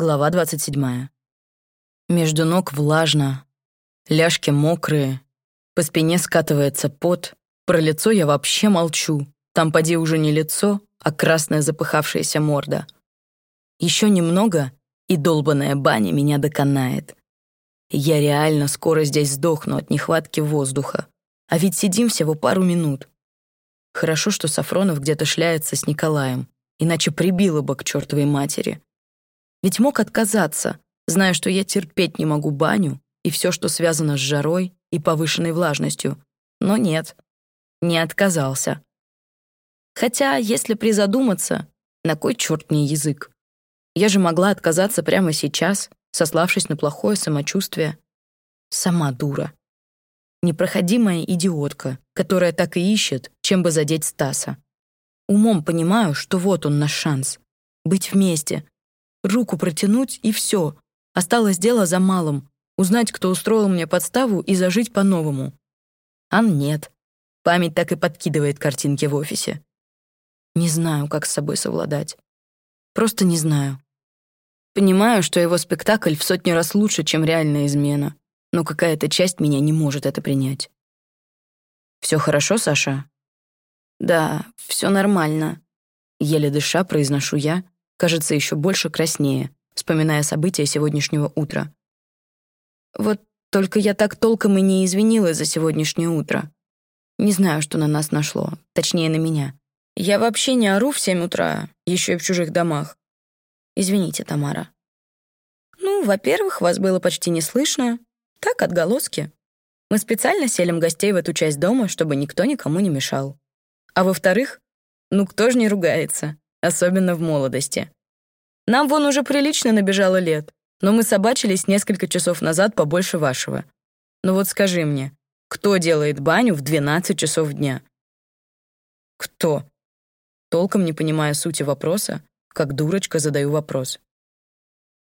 Глава 27. Между ног влажно, ляжки мокрые, по спине скатывается пот, про лицо я вообще молчу, там поди уже не лицо, а красная запыхавшаяся морда. Еще немного, и долбаная баня меня доконает. Я реально скоро здесь сдохну от нехватки воздуха, а ведь сидим всего пару минут. Хорошо, что Сафронов где-то шляется с Николаем, иначе прибило бы к чертовой матери. Ведь мог отказаться, зная, что я терпеть не могу баню и все, что связано с жарой и повышенной влажностью. Но нет, не отказался. Хотя, если призадуматься, на кой черт мне язык? Я же могла отказаться прямо сейчас, сославшись на плохое самочувствие. Сама дура. Непроходимая идиотка, которая так и ищет, чем бы задеть Стаса. Умом понимаю, что вот он наш шанс. Быть вместе, руку протянуть и все. Осталось дело за малым — узнать, кто устроил мне подставу и зажить по-новому. А нет. Память так и подкидывает картинки в офисе. Не знаю, как с собой совладать. Просто не знаю. Понимаю, что его спектакль в сотни раз лучше, чем реальная измена, но какая-то часть меня не может это принять. Все хорошо, Саша?» «Да, все нормально», — еле дыша произношу я, кажется, еще больше краснее, вспоминая события сегодняшнего утра. Вот только я так толком и не извинилась за сегодняшнее утро. Не знаю, что на нас нашло, точнее, на меня. Я вообще не ору в семь утра, еще и в чужих домах. Извините, Тамара. Ну, во-первых, вас было почти не слышно. Так, отголоски. Мы специально селим гостей в эту часть дома, чтобы никто никому не мешал. А во-вторых, ну кто же не ругается? Особенно в молодости. Нам вон уже прилично набежало лет, но мы собачились несколько часов назад побольше вашего. Ну вот скажи мне, кто делает баню в 12 часов дня? Кто? Толком не понимая сути вопроса, как дурочка задаю вопрос.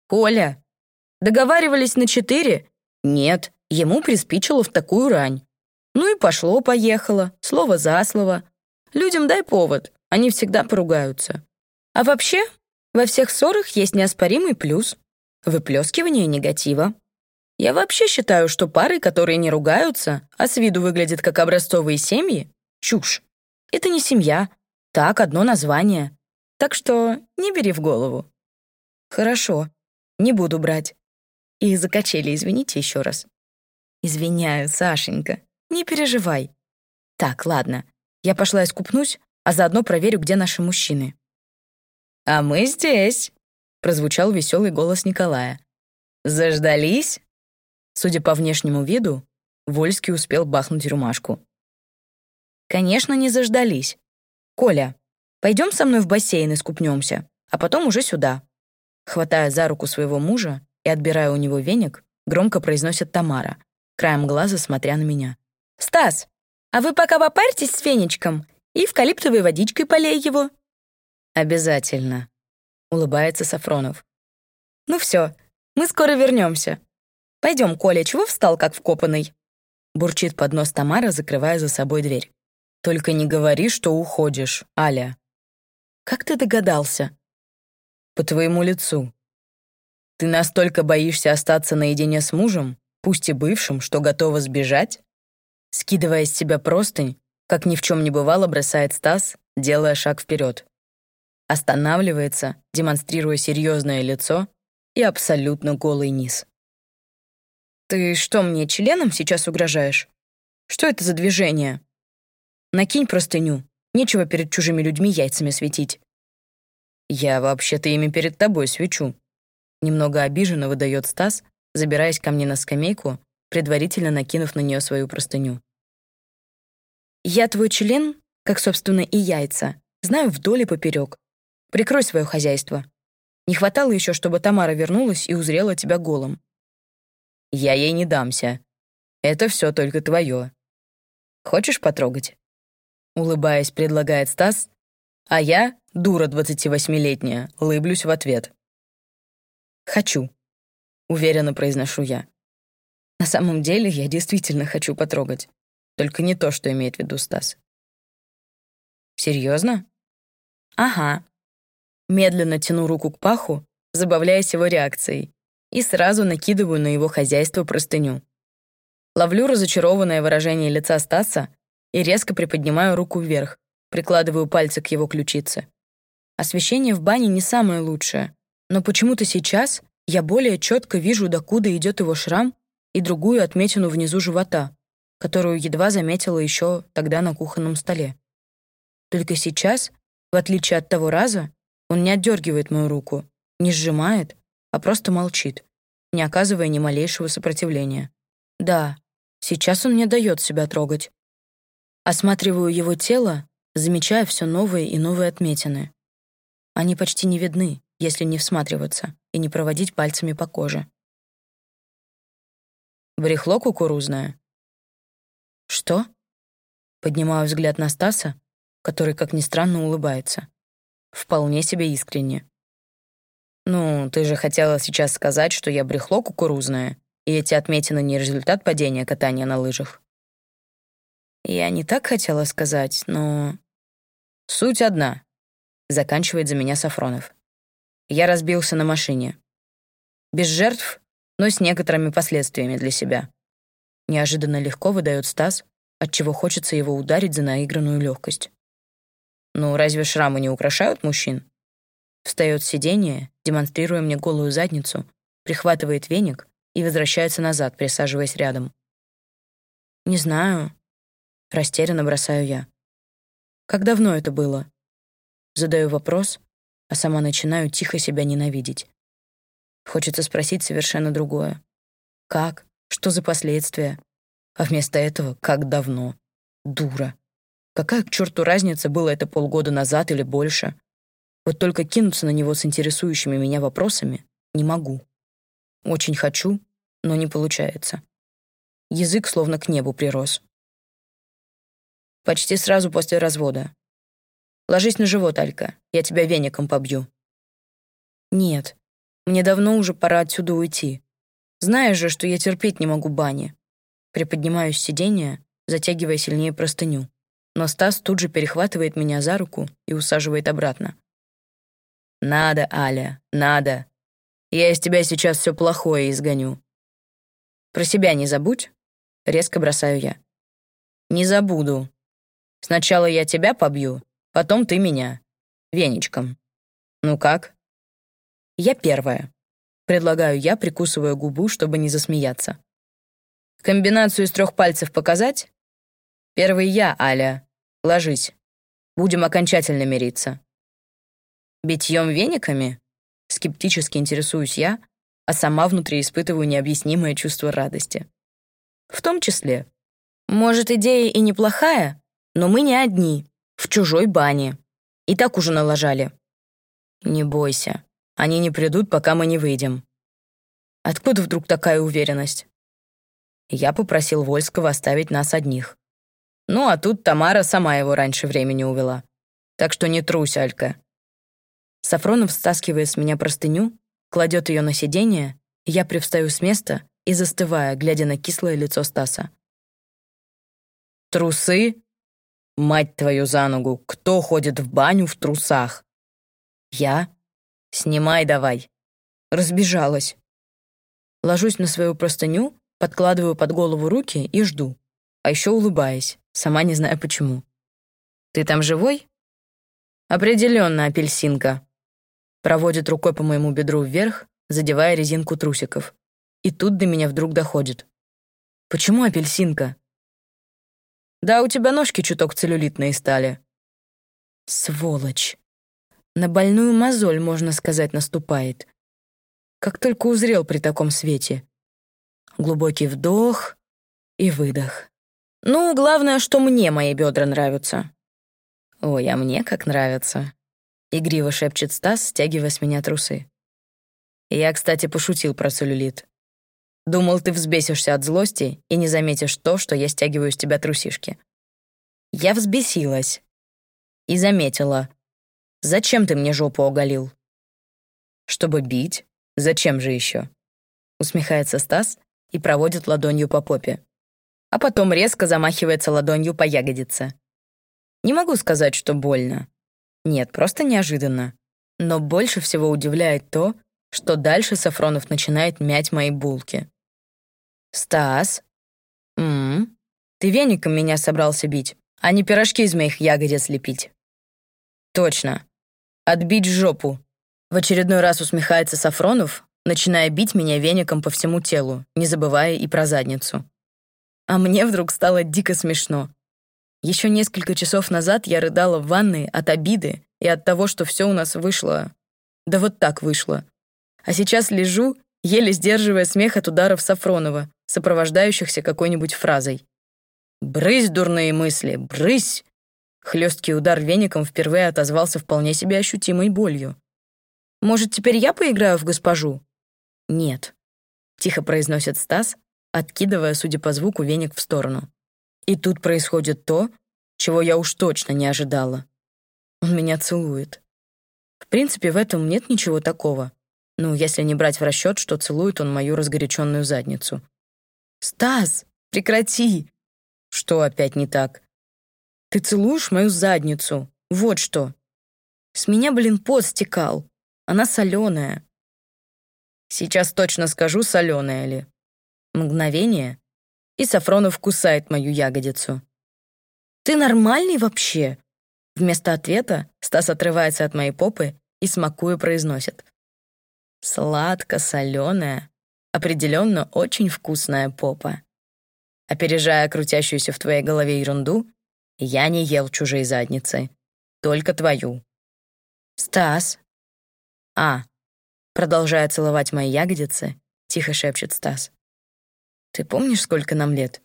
Коля, договаривались на четыре? Нет, ему приспичило в такую рань. Ну и пошло-поехало, слово за слово. Людям дай повод. Они всегда поругаются. А вообще, во всех ссорах есть неоспоримый плюс — выплескивание негатива. Я вообще считаю, что пары, которые не ругаются, а с виду выглядят как образцовые семьи — чушь. Это не семья. Так, одно название. Так что не бери в голову. Хорошо, не буду брать. И за качели извините еще раз. Извиняю, Сашенька, не переживай. Так, ладно, я пошла искупнусь, а заодно проверю, где наши мужчины. «А мы здесь», — прозвучал веселый голос Николая. «Заждались?» Судя по внешнему виду, Вольский успел бахнуть рюмашку. «Конечно, не заждались. Коля, пойдем со мной в бассейн и скупнемся, а потом уже сюда». Хватая за руку своего мужа и отбирая у него веник, громко произносит Тамара, краем глаза смотря на меня. «Стас, а вы пока попарьтесь с веничком, и эвкалиптовой водичкой полей его». «Обязательно», — улыбается Сафронов. «Ну все, мы скоро вернемся. Пойдем, Коля, чего встал, как вкопанный?» Бурчит под нос Тамара, закрывая за собой дверь. «Только не говори, что уходишь, Аля». «Как ты догадался?» «По твоему лицу. Ты настолько боишься остаться наедине с мужем, пусть и бывшим, что готова сбежать?» Скидывая с себя простынь, как ни в чем не бывало, бросает Стас, делая шаг вперед. Останавливается, демонстрируя серьезное лицо и абсолютно голый низ. «Ты что, мне членом сейчас угрожаешь? Что это за движение? Накинь простыню, нечего перед чужими людьми яйцами светить». «Я вообще-то ими перед тобой свечу», немного обиженно выдает Стас, забираясь ко мне на скамейку, предварительно накинув на нее свою простыню. Я твой член, как, собственно, и яйца, знаю вдоль и поперек. Прикрой свое хозяйство. Не хватало еще, чтобы Тамара вернулась и узрела тебя голым. Я ей не дамся. Это все только твое. Хочешь потрогать? Улыбаясь, предлагает Стас, а я, дура 28-летняя, лыблюсь в ответ. «Хочу», — уверенно произношу я. На самом деле я действительно хочу потрогать. Только не то, что имеет в виду Стас. Серьезно? Ага. Медленно тяну руку к паху, забавляясь его реакцией, и сразу накидываю на его хозяйство простыню. Ловлю разочарованное выражение лица Стаса и резко приподнимаю руку вверх, прикладываю пальцы к его ключице. Освещение в бане не самое лучшее, но почему-то сейчас я более четко вижу, докуда идет его шрам и другую отметину внизу живота, которую едва заметила еще тогда на кухонном столе. Только сейчас, в отличие от того раза, он не отдергивает мою руку, не сжимает, а просто молчит, не оказывая ни малейшего сопротивления. Да, сейчас он мне дает себя трогать. Осматриваю его тело, замечая все новые и новые отметины. Они почти не видны, если не всматриваться и не проводить пальцами по коже. Брехло кукурузное. Что? Поднимаю взгляд на Стаса, который, как ни странно, улыбается. Вполне себе искренне. «Ну, ты же хотела сейчас сказать, что я брехло кукурузное, и эти отметины не результат падения катания на лыжах». «Я не так хотела сказать, но...» «Суть одна», — заканчивает за меня Сафронов. «Я разбился на машине. Без жертв, но с некоторыми последствиями для себя». Неожиданно легко выдает Стас, отчего хочется его ударить за наигранную легкость. «Ну, разве шрамы не украшают мужчин?» Встает с сиденья, демонстрируя мне голую задницу, прихватывает веник и возвращается назад, присаживаясь рядом. «Не знаю», — растерянно бросаю я. «Как давно это было?» Задаю вопрос, а сама начинаю тихо себя ненавидеть. Хочется спросить совершенно другое. Как? Что за последствия? А вместо этого, как давно? Дура. Какая к черту разница, было это полгода назад или больше? Вот только кинуться на него с интересующими меня вопросами не могу. Очень хочу, но не получается. Язык словно к небу прирос. Почти сразу после развода. Ложись на живот, Алька, я тебя веником побью. Нет, мне давно уже пора отсюда уйти. Знаешь же, что я терпеть не могу бани. Приподнимаюсь с сиденья, затягивая сильнее простыню. Но Стас тут же перехватывает меня за руку и усаживает обратно. «Надо, Аля, надо. Я из тебя сейчас все плохое изгоню». «Про себя не забудь», — резко бросаю я. «Не забуду. Сначала я тебя побью, потом ты меня. Веничком. Ну как?» Я первая. Предлагаю я, прикусывая губу, чтобы не засмеяться. Комбинацию из трех пальцев показать? Первый я, Аля. Ложись. Будем окончательно мириться. Битьем вениками? Скептически интересуюсь я, а сама внутри испытываю необъяснимое чувство радости. В том числе. Может, идея и неплохая, но мы не одни, в чужой бане. И так уже налажали. Не бойся. Они не придут, пока мы не выйдем. Откуда вдруг такая уверенность? Я попросил Вольского оставить нас одних. Ну, а тут Тамара сама его раньше времени увела. Так что не трусь, Алька. Сафронов стаскивает с меня простыню, кладет ее на сиденье, я привстаю с места и застываю, глядя на кислое лицо Стаса. «Трусы? Мать твою за ногу! Кто ходит в баню в трусах?» «Я? «Снимай давай». Разбежалась. Ложусь на свою простыню, подкладываю под голову руки и жду. А еще улыбаясь, сама не знаю почему. «Ты там живой?» «Определенно, апельсинка». Проводит рукой по моему бедру вверх, задевая резинку трусиков. И тут до меня вдруг доходит. «Почему апельсинка?» «Да, у тебя ножки чуток целлюлитные стали». «Сволочь!» На больную мозоль, можно сказать, наступает. Как только узрел при таком свете. Глубокий вдох и выдох. Ну, главное, что мне мои бедра нравятся. Ой, а мне как нравятся. Игриво шепчет Стас, стягивая с меня трусы. Я, кстати, пошутил про целлюлит. Думал, ты взбесишься от злости и не заметишь то, что я стягиваю с тебя трусишки. Я взбесилась. И заметила, Зачем ты мне жопу оголил? Чтобы бить? Зачем же еще? Усмехается Стас и проводит ладонью по попе. А потом резко замахивается ладонью по ягодице. Не могу сказать, что больно. Нет, просто неожиданно. Но больше всего удивляет то, что дальше Сафронов начинает мять мои булки. «Стас? М -м, ты веником меня собрался бить, а не пирожки из моих ягодец лепить?» «Точно. Отбить жопу». В очередной раз усмехается Сафронов, начиная бить меня веником по всему телу, не забывая и про задницу. А мне вдруг стало дико смешно. Еще несколько часов назад я рыдала в ванной от обиды и от того, что все у нас вышло. Да вот так вышло. А сейчас лежу, еле сдерживая смех от ударов Сафронова, сопровождающихся какой-нибудь фразой. «Брысь, дурные мысли, брысь!» Хлесткий удар веником впервые отозвался вполне себе ощутимой болью. «Может, теперь я поиграю в госпожу?» «Нет», — тихо произносит Стас, откидывая, судя по звуку, веник в сторону. И тут происходит то, чего я уж точно не ожидала. Он меня целует. В принципе, в этом нет ничего такого. Ну, если не брать в расчет, что целует он мою разгоряченную задницу. «Стас, прекрати!» «Что опять не так?» «Ты целуешь мою задницу. Вот что!» «С меня, блин, пот стекал. Она соленая». «Сейчас точно скажу, соленая ли». Мгновение, и Сафронов кусает мою ягодицу. «Ты нормальный вообще?» Вместо ответа Стас отрывается от моей попы и смакуя произносит. «Сладко-соленая, определенно очень вкусная попа. Опережая крутящуюся в твоей голове ерунду, я не ел чужие задницы, только твою». «Стас?» «А», продолжая целовать мои ягодицы, тихо шепчет Стас. Ты помнишь, сколько нам лет?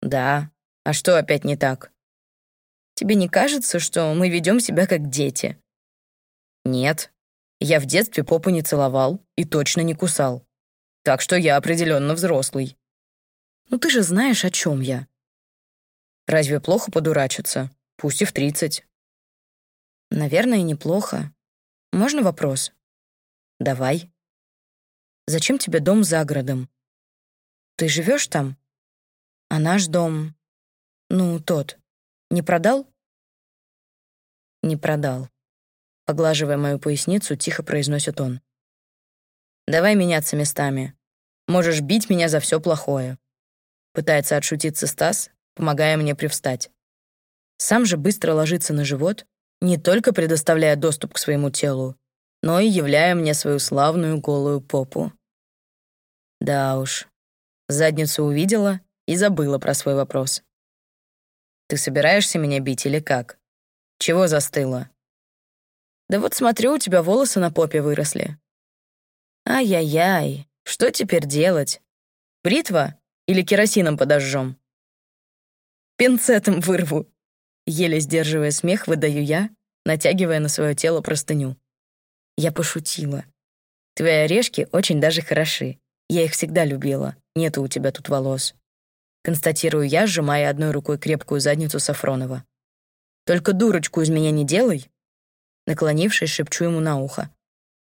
Да. А что опять не так? Тебе не кажется, что мы ведем себя как дети? Нет. Я в детстве попу не целовал и точно не кусал. Так что я определенно взрослый. Ну ты же знаешь, о чем я. Разве плохо подурачиться? Пусть и в тридцать. Наверное, неплохо. Можно вопрос? Давай. Зачем тебе дом за городом? Ты живешь там? А наш дом... Ну, тот. Не продал? Не продал. Поглаживая мою поясницу, тихо произносит он. Давай меняться местами. Можешь бить меня за все плохое. Пытается отшутиться Стас, помогая мне привстать. Сам же быстро ложится на живот, не только предоставляя доступ к своему телу, но и являя мне свою славную голую попу. Да уж, Задницу увидела и забыла про свой вопрос. «Ты собираешься меня бить или как? Чего застыла?» «Да вот смотрю, у тебя волосы на попе выросли». «Ай-яй-яй, что теперь делать? Бритва или керосином подожжем?» «Пинцетом вырву», — еле сдерживая смех, выдаю я, натягивая на свое тело простыню. Я пошутила. Твои орешки очень даже хороши. Я их всегда любила. Нету у тебя тут волос. Констатирую я, сжимая одной рукой крепкую задницу Сафронова. Только дурочку из меня не делай. Наклонившись, шепчу ему на ухо.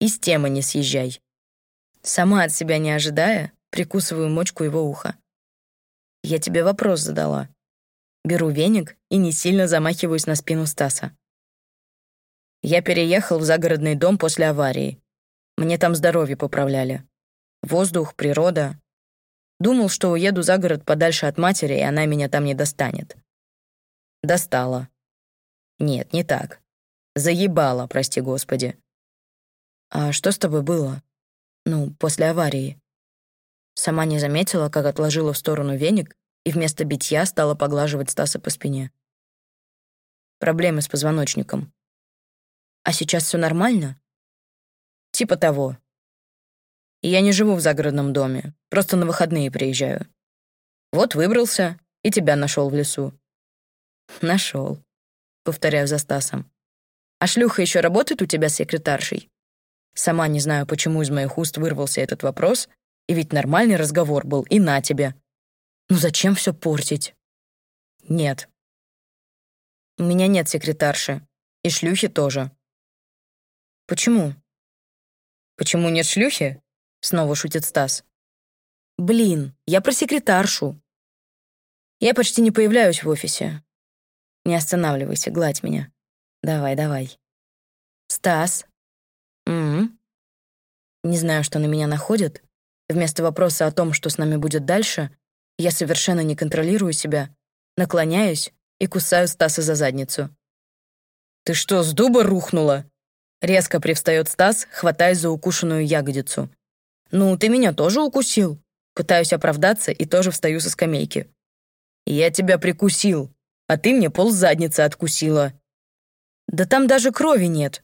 И с темы не съезжай. Сама от себя не ожидая, прикусываю мочку его уха. Я тебе вопрос задала. Беру веник и не сильно замахиваюсь на спину Стаса. Я переехал в загородный дом после аварии. Мне там здоровье поправляли. Воздух, природа. Думал, что уеду за город подальше от матери, и она меня там не достанет. Достала. Нет, не так. Заебала, прости господи. А что с тобой было? Ну, после аварии. Сама не заметила, как отложила в сторону веник и вместо битья стала поглаживать Стаса по спине. Проблемы с позвоночником. А сейчас все нормально? Типа того. Я не живу в загородном доме, просто на выходные приезжаю. Вот выбрался и тебя нашел в лесу. Нашел, повторяю за Стасом. А шлюха еще работает у тебя секретаршей? Сама не знаю, почему из моих уст вырвался этот вопрос, и ведь нормальный разговор был, и на тебе. Ну зачем все портить? Нет. У меня нет секретарши, и шлюхи тоже. Почему? Почему нет шлюхи? Снова шутит Стас. Блин, я про секретаршу. Я почти не появляюсь в офисе. Не останавливайся, гладь меня. Давай, давай. Стас. М, Не знаю, что на меня находит. Вместо вопроса о том, что с нами будет дальше, я совершенно не контролирую себя, наклоняюсь и кусаю Стаса за задницу. «Ты что, с дуба рухнула?» Резко привстает Стас, хватаясь за укушенную ягодицу. «Ну, ты меня тоже укусил». Пытаюсь оправдаться и тоже встаю со скамейки. «Я тебя прикусил, а ты мне пол задницы откусила». «Да там даже крови нет».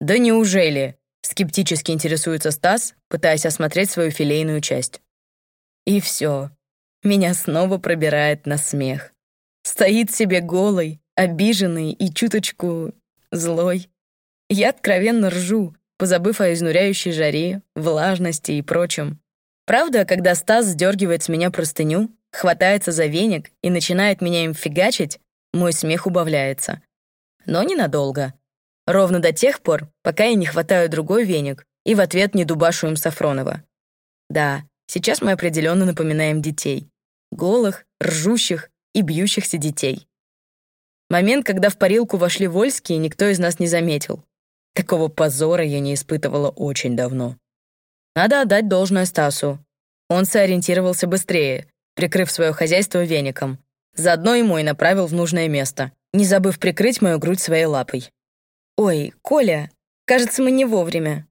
«Да неужели?» Скептически интересуется Стас, пытаясь осмотреть свою филейную часть. И все. Меня снова пробирает на смех. Стоит себе голый, обиженный и чуточку злой. Я откровенно ржу, позабыв о изнуряющей жаре, влажности и прочем. Правда, когда Стас сдергивает с меня простыню, хватается за веник и начинает меня им фигачить, мой смех убавляется. Но ненадолго. Ровно до тех пор, пока я не хватаю другой веник и в ответ не дубашу им Сафронова. Да, сейчас мы определенно напоминаем детей. Голых, ржущих и бьющихся детей. Момент, когда в парилку вошли Вольские, никто из нас не заметил. Такого позора я не испытывала очень давно. Надо отдать должное Стасу. Он сориентировался быстрее, прикрыв свое хозяйство веником. Заодно и мой направил в нужное место, не забыв прикрыть мою грудь своей лапой. «Ой, Коля, кажется, мы не вовремя».